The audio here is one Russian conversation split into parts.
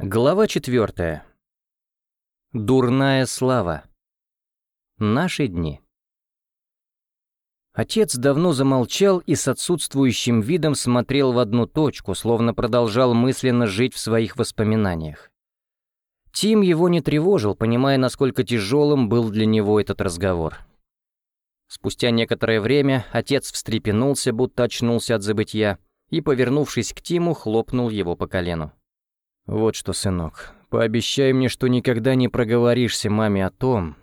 Глава четвертая. Дурная слава. Наши дни. Отец давно замолчал и с отсутствующим видом смотрел в одну точку, словно продолжал мысленно жить в своих воспоминаниях. Тим его не тревожил, понимая, насколько тяжелым был для него этот разговор. Спустя некоторое время отец встрепенулся, будто очнулся от забытья, и, повернувшись к Тиму, хлопнул его по колену. «Вот что, сынок, пообещай мне, что никогда не проговоришься маме о том,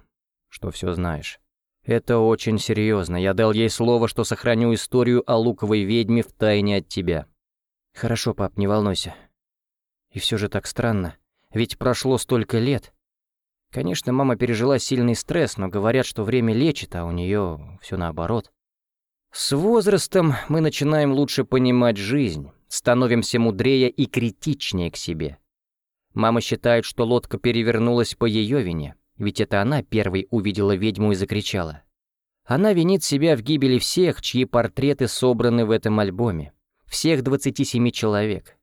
что все знаешь. Это очень серьезно. Я дал ей слово, что сохраню историю о луковой ведьме в тайне от тебя». «Хорошо, пап, не волнуйся». И все же так странно, ведь прошло столько лет. Конечно, мама пережила сильный стресс, но говорят, что время лечит, а у нее все наоборот. С возрастом мы начинаем лучше понимать жизнь, становимся мудрее и критичнее к себе. Мама считает, что лодка перевернулась по ее вине, ведь это она первой увидела ведьму и закричала. Она винит себя в гибели всех, чьи портреты собраны в этом альбоме, всех 27 человек.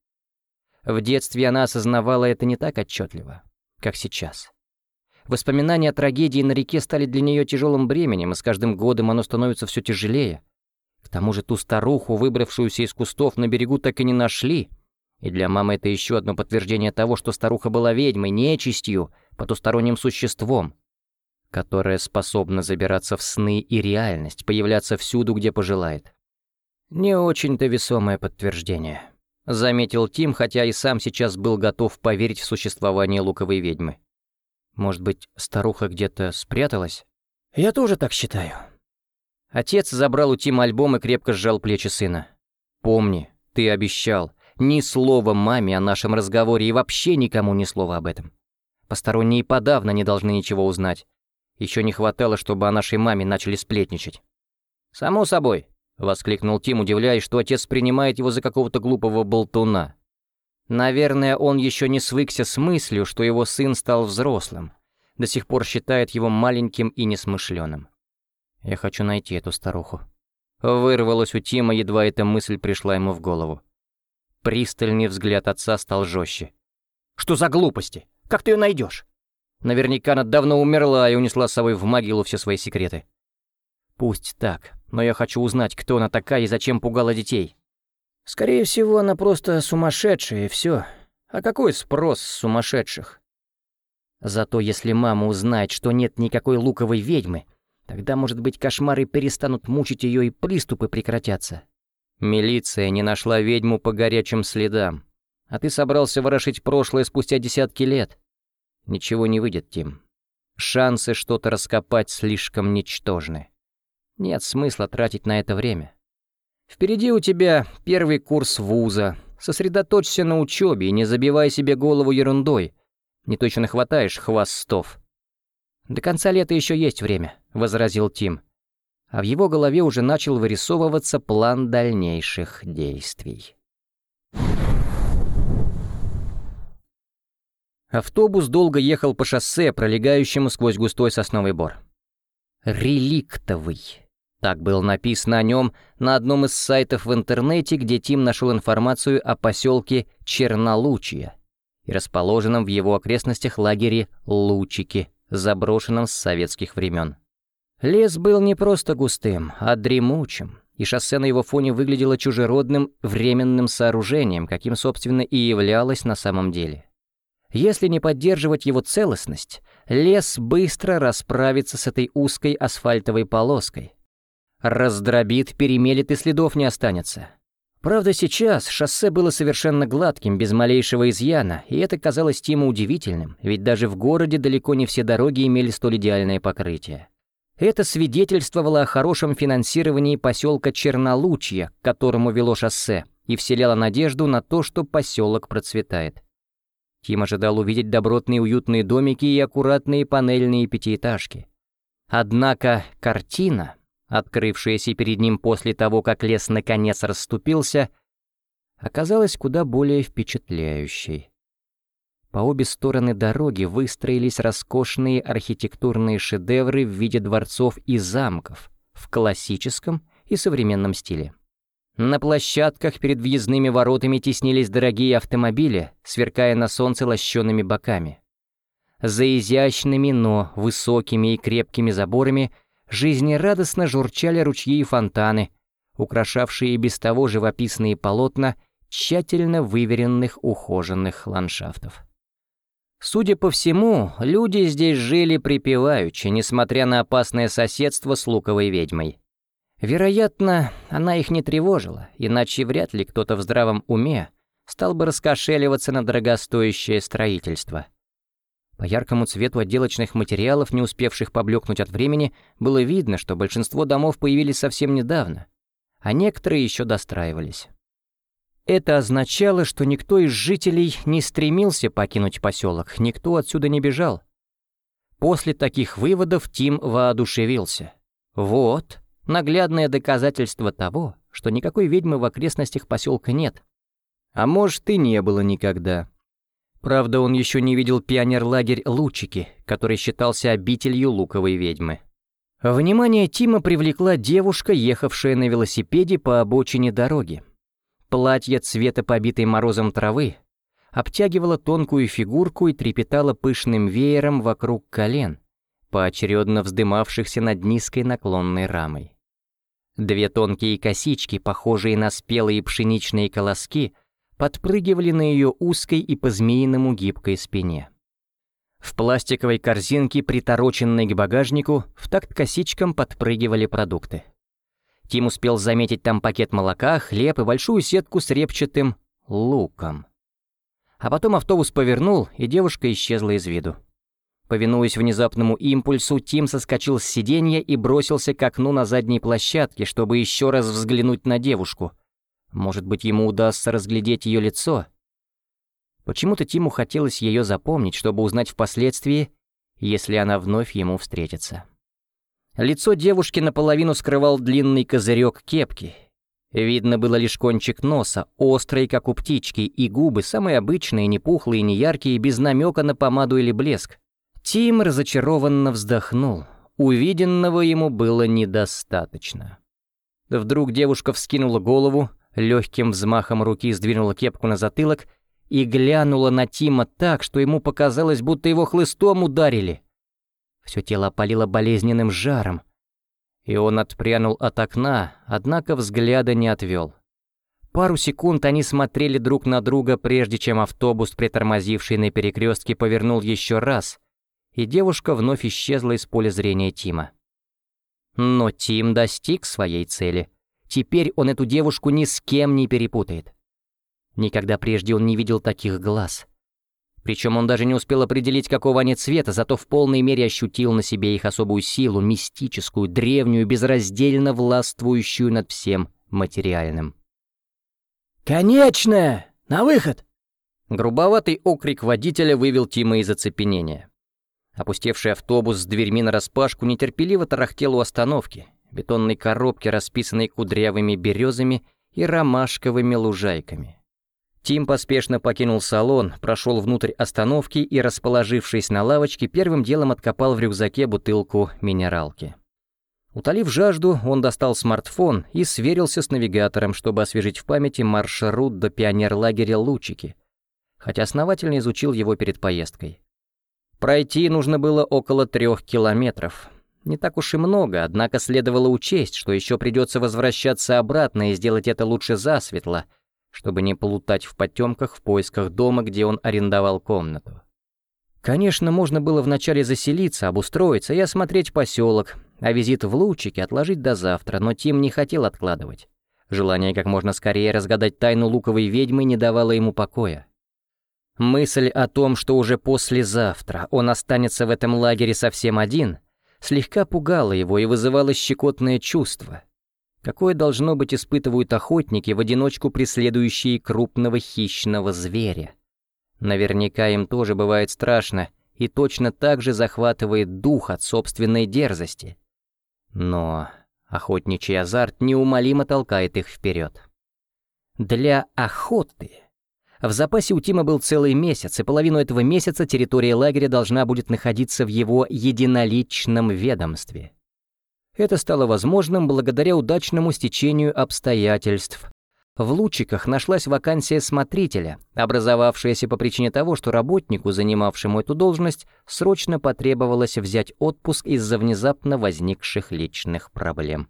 В детстве она осознавала это не так отчетливо, как сейчас. Воспоминания о трагедии на реке стали для нее тяжелым бременем, и с каждым годом оно становится все тяжелее — к тому же ту старуху, выбравшуюся из кустов на берегу, так и не нашли. И для мамы это еще одно подтверждение того, что старуха была ведьмой, нечистью, потусторонним существом, которое способно забираться в сны и реальность, появляться всюду, где пожелает. Не очень-то весомое подтверждение. Заметил Тим, хотя и сам сейчас был готов поверить в существование луковой ведьмы. Может быть, старуха где-то спряталась? Я тоже так считаю. Отец забрал у Тима альбом и крепко сжал плечи сына. «Помни, ты обещал. Ни слова маме о нашем разговоре и вообще никому ни слова об этом. Посторонние подавно не должны ничего узнать. Еще не хватало, чтобы о нашей маме начали сплетничать». «Само собой», — воскликнул Тим, удивляясь, что отец принимает его за какого-то глупого болтуна. Наверное, он еще не свыкся с мыслью, что его сын стал взрослым. До сих пор считает его маленьким и несмышленым. Я хочу найти эту старуху». Вырвалось у Тима, едва эта мысль пришла ему в голову. Пристальный взгляд отца стал жестче. «Что за глупости? Как ты ее найдешь? Наверняка она давно умерла и унесла с собой в могилу все свои секреты. Пусть так, но я хочу узнать, кто она такая и зачем пугала детей. Скорее всего, она просто сумасшедшая, и все. А какой спрос с сумасшедших? Зато если мама узнает, что нет никакой луковой ведьмы, Тогда, может быть, кошмары перестанут мучить ее и приступы прекратятся. Милиция не нашла ведьму по горячим следам. А ты собрался ворошить прошлое спустя десятки лет. Ничего не выйдет, Тим. Шансы что-то раскопать слишком ничтожны. Нет смысла тратить на это время. Впереди у тебя первый курс вуза. Сосредоточься на учебе и не забивай себе голову ерундой. Не точно хватаешь хвостов. «До конца лета еще есть время», — возразил Тим. А в его голове уже начал вырисовываться план дальнейших действий. Автобус долго ехал по шоссе, пролегающему сквозь густой сосновый бор. «Реликтовый». Так было написано о нем на одном из сайтов в интернете, где Тим нашел информацию о поселке Чернолучье и расположенном в его окрестностях лагере Лучики заброшенном с советских времен. Лес был не просто густым, а дремучим, и шоссе на его фоне выглядело чужеродным временным сооружением, каким, собственно, и являлось на самом деле. Если не поддерживать его целостность, лес быстро расправится с этой узкой асфальтовой полоской. Раздробит, перемелет и следов не останется. Правда, сейчас шоссе было совершенно гладким, без малейшего изъяна, и это казалось Тиму удивительным, ведь даже в городе далеко не все дороги имели столь идеальное покрытие. Это свидетельствовало о хорошем финансировании поселка Чернолучье, к которому вело шоссе, и вселяло надежду на то, что поселок процветает. Тим ожидал увидеть добротные уютные домики и аккуратные панельные пятиэтажки. Однако картина, открывшаяся перед ним после того, как лес наконец расступился, оказалась куда более впечатляющей. По обе стороны дороги выстроились роскошные архитектурные шедевры в виде дворцов и замков в классическом и современном стиле. На площадках перед въездными воротами теснились дорогие автомобили, сверкая на солнце лощеными боками. За изящными, но высокими и крепкими заборами жизнерадостно журчали ручьи и фонтаны, украшавшие без того живописные полотна тщательно выверенных ухоженных ландшафтов. Судя по всему, люди здесь жили припеваючи, несмотря на опасное соседство с луковой ведьмой. Вероятно, она их не тревожила, иначе вряд ли кто-то в здравом уме стал бы раскошеливаться на дорогостоящее строительство. По яркому цвету отделочных материалов, не успевших поблекнуть от времени, было видно, что большинство домов появились совсем недавно, а некоторые еще достраивались. Это означало, что никто из жителей не стремился покинуть поселок, никто отсюда не бежал. После таких выводов Тим воодушевился. Вот, наглядное доказательство того, что никакой ведьмы в окрестностях поселка нет. А может, и не было никогда. Правда, он еще не видел пионерлагерь Лучики, который считался обителью луковой ведьмы. Внимание Тима привлекла девушка, ехавшая на велосипеде по обочине дороги. Платье цвета побитой морозом травы обтягивало тонкую фигурку и трепетало пышным веером вокруг колен, поочередно вздымавшихся над низкой наклонной рамой. Две тонкие косички, похожие на спелые пшеничные колоски, подпрыгивали на ее узкой и по-змеиному гибкой спине. В пластиковой корзинке, притороченной к багажнику, в такт косичкам подпрыгивали продукты. Тим успел заметить там пакет молока, хлеб и большую сетку с репчатым луком. А потом автобус повернул, и девушка исчезла из виду. Повинуясь внезапному импульсу, Тим соскочил с сиденья и бросился к окну на задней площадке, чтобы еще раз взглянуть на девушку. Может быть, ему удастся разглядеть ее лицо? Почему-то Тиму хотелось ее запомнить, чтобы узнать впоследствии, если она вновь ему встретится. Лицо девушки наполовину скрывал длинный козырек кепки. Видно было лишь кончик носа, острый, как у птички, и губы, самые обычные, не пухлые, не яркие, без намека на помаду или блеск. Тим разочарованно вздохнул. Увиденного ему было недостаточно. Вдруг девушка вскинула голову, легким взмахом руки сдвинула кепку на затылок и глянула на Тима так, что ему показалось, будто его хлыстом ударили. Все тело опалило болезненным жаром. И он отпрянул от окна, однако взгляда не отвел. Пару секунд они смотрели друг на друга, прежде чем автобус, притормозивший на перекрестке, повернул еще раз, и девушка вновь исчезла из поля зрения Тима. Но Тим достиг своей цели. Теперь он эту девушку ни с кем не перепутает. Никогда прежде он не видел таких глаз — причем он даже не успел определить, какого они цвета, зато в полной мере ощутил на себе их особую силу, мистическую, древнюю, безраздельно властвующую над всем материальным. «Конечная! На выход!» Грубоватый окрик водителя вывел Тима из оцепенения. Опустевший автобус с дверьми нараспашку нетерпеливо тарахтел у остановки, бетонной коробки, расписанной кудрявыми березами и ромашковыми лужайками. Тим поспешно покинул салон, прошел внутрь остановки и, расположившись на лавочке, первым делом откопал в рюкзаке бутылку минералки. Утолив жажду, он достал смартфон и сверился с навигатором, чтобы освежить в памяти маршрут до пионерлагеря Лучики, хотя основательно изучил его перед поездкой. Пройти нужно было около трех километров. Не так уж и много, однако следовало учесть, что еще придется возвращаться обратно и сделать это лучше засветло — чтобы не плутать в потемках в поисках дома, где он арендовал комнату. Конечно, можно было вначале заселиться, обустроиться и осмотреть поселок, а визит в Лучики отложить до завтра, но Тим не хотел откладывать. Желание как можно скорее разгадать тайну луковой ведьмы не давало ему покоя. Мысль о том, что уже послезавтра он останется в этом лагере совсем один, слегка пугала его и вызывала щекотное чувство — Какое должно быть испытывают охотники, в одиночку преследующие крупного хищного зверя? Наверняка им тоже бывает страшно и точно так же захватывает дух от собственной дерзости. Но охотничий азарт неумолимо толкает их вперед. Для охоты в запасе у Тима был целый месяц, и половину этого месяца территория лагеря должна будет находиться в его единоличном ведомстве. Это стало возможным благодаря удачному стечению обстоятельств. В Лучиках нашлась вакансия смотрителя, образовавшаяся по причине того, что работнику, занимавшему эту должность, срочно потребовалось взять отпуск из-за внезапно возникших личных проблем.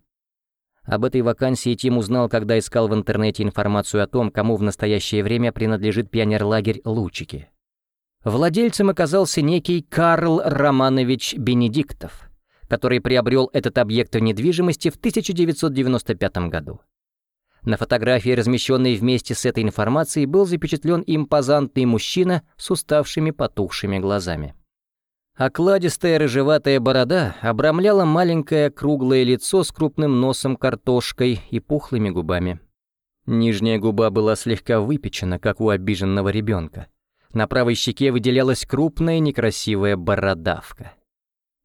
Об этой вакансии Тим узнал, когда искал в интернете информацию о том, кому в настоящее время принадлежит пионерлагерь Лучики. Владельцем оказался некий Карл Романович Бенедиктов, который приобрел этот объект недвижимости в 1995 году. На фотографии, размещенной вместе с этой информацией, был запечатлен импозантный мужчина с уставшими потухшими глазами. Окладистая рыжеватая борода обрамляла маленькое круглое лицо с крупным носом картошкой и пухлыми губами. Нижняя губа была слегка выпечена, как у обиженного ребенка. На правой щеке выделялась крупная некрасивая бородавка.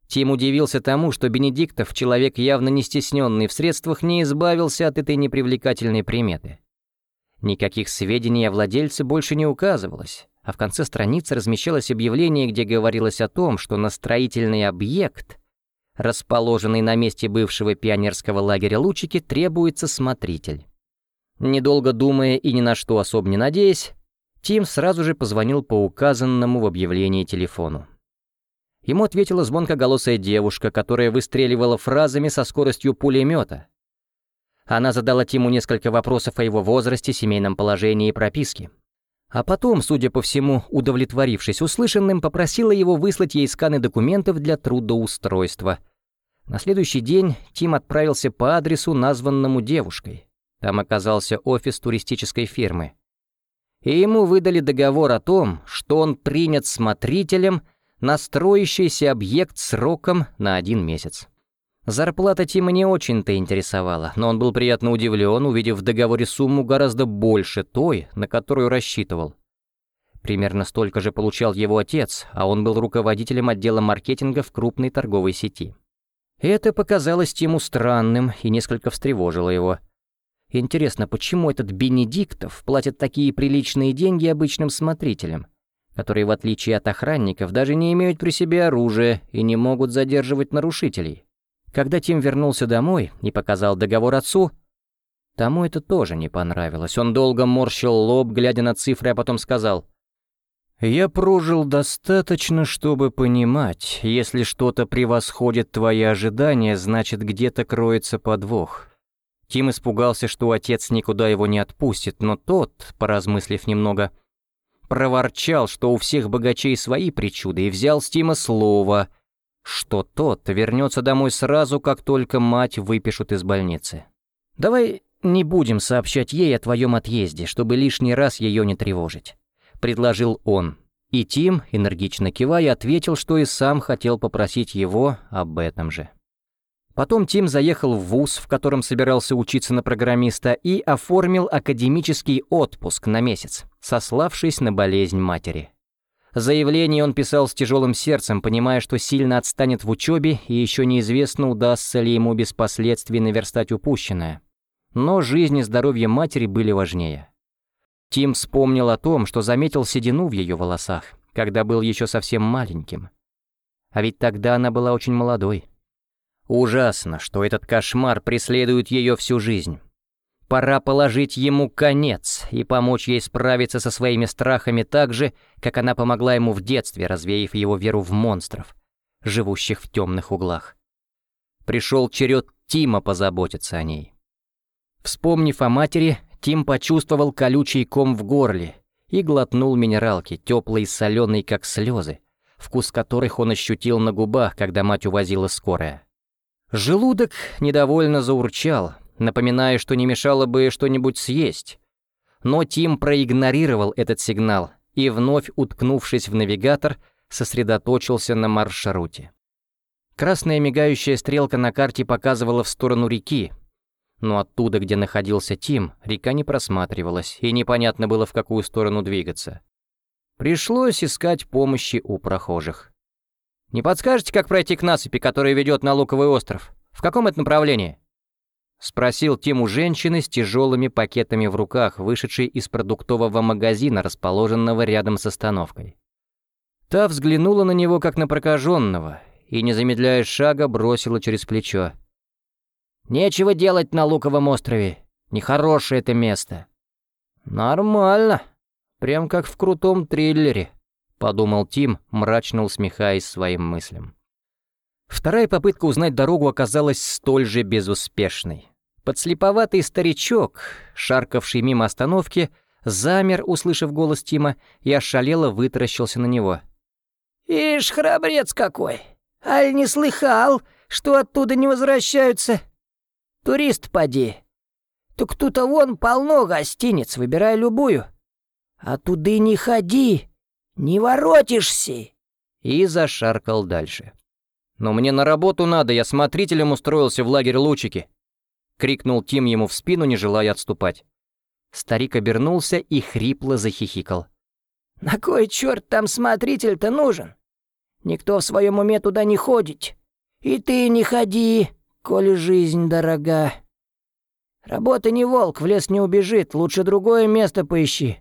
Тим удивился тому, что Бенедиктов, человек явно не стесненный в средствах, не избавился от этой непривлекательной приметы. Никаких сведений о владельце больше не указывалось, а в конце страницы размещалось объявление, где говорилось о том, что на строительный объект, расположенный на месте бывшего пионерского лагеря Лучики, требуется смотритель. Недолго думая и ни на что особо не надеясь, Тим сразу же позвонил по указанному в объявлении телефону. Ему ответила звонкоголосая девушка, которая выстреливала фразами со скоростью пулемета. Она задала Тиму несколько вопросов о его возрасте, семейном положении и прописке. А потом, судя по всему, удовлетворившись услышанным, попросила его выслать ей сканы документов для трудоустройства. На следующий день Тим отправился по адресу, названному девушкой. Там оказался офис туристической фирмы и ему выдали договор о том, что он принят смотрителем на строящийся объект сроком на один месяц. Зарплата Тима не очень-то интересовала, но он был приятно удивлен, увидев в договоре сумму гораздо больше той, на которую рассчитывал. Примерно столько же получал его отец, а он был руководителем отдела маркетинга в крупной торговой сети. Это показалось Тиму странным и несколько встревожило его. Интересно, почему этот Бенедиктов платит такие приличные деньги обычным смотрителям, которые, в отличие от охранников, даже не имеют при себе оружия и не могут задерживать нарушителей? Когда Тим вернулся домой и показал договор отцу, тому это тоже не понравилось. Он долго морщил лоб, глядя на цифры, а потом сказал, «Я прожил достаточно, чтобы понимать, если что-то превосходит твои ожидания, значит, где-то кроется подвох». Тим испугался, что отец никуда его не отпустит, но тот, поразмыслив немного, проворчал, что у всех богачей свои причуды, и взял с Тима слово, что тот вернется домой сразу, как только мать выпишут из больницы. «Давай не будем сообщать ей о твоем отъезде, чтобы лишний раз ее не тревожить», — предложил он. И Тим, энергично кивая, ответил, что и сам хотел попросить его об этом же. Потом Тим заехал в ВУЗ, в котором собирался учиться на программиста, и оформил академический отпуск на месяц, сославшись на болезнь матери. Заявление он писал с тяжелым сердцем, понимая, что сильно отстанет в учебе и еще неизвестно, удастся ли ему без последствий наверстать упущенное. Но жизнь и здоровье матери были важнее. Тим вспомнил о том, что заметил седину в ее волосах, когда был еще совсем маленьким. А ведь тогда она была очень молодой. Ужасно, что этот кошмар преследует ее всю жизнь. Пора положить ему конец и помочь ей справиться со своими страхами так же, как она помогла ему в детстве, развеяв его веру в монстров, живущих в темных углах. Пришел черед Тима позаботиться о ней. Вспомнив о матери, Тим почувствовал колючий ком в горле и глотнул минералки, теплой и соленой, как слезы, вкус которых он ощутил на губах, когда мать увозила скорая. Желудок недовольно заурчал, напоминая, что не мешало бы что-нибудь съесть. Но Тим проигнорировал этот сигнал и, вновь уткнувшись в навигатор, сосредоточился на маршруте. Красная мигающая стрелка на карте показывала в сторону реки, но оттуда, где находился Тим, река не просматривалась, и непонятно было, в какую сторону двигаться. Пришлось искать помощи у прохожих. Не подскажете, как пройти к насыпи, которая ведет на Луковый остров? В каком это направлении?» Спросил Тим у женщины с тяжелыми пакетами в руках, вышедшей из продуктового магазина, расположенного рядом с остановкой. Та взглянула на него, как на прокаженного, и, не замедляя шага, бросила через плечо. Нечего делать на Луковом острове. Нехорошее это место». «Нормально. Прям как в крутом триллере», — подумал Тим, мрачно усмехаясь своим мыслям. Вторая попытка узнать дорогу оказалась столь же безуспешной. Подслеповатый старичок, шаркавший мимо остановки, замер, услышав голос Тима, и ошалело вытаращился на него. «Ишь, храбрец какой! Аль не слыхал, что оттуда не возвращаются? Турист поди. Так тут-то вон полно гостиниц, выбирай любую. А туды не ходи, не воротишься!» И зашаркал дальше. «Но мне на работу надо, я смотрителем устроился в лагерь Лучики!» — крикнул Тим ему в спину, не желая отступать. Старик обернулся и хрипло захихикал. «На кой черт там смотритель-то нужен? Никто в своем уме туда не ходит. И ты не ходи, коли жизнь дорога. Работа не волк, в лес не убежит, лучше другое место поищи.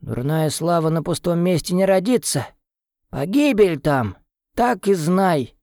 Дурная слава на пустом месте не родится. Погибель там, так и знай».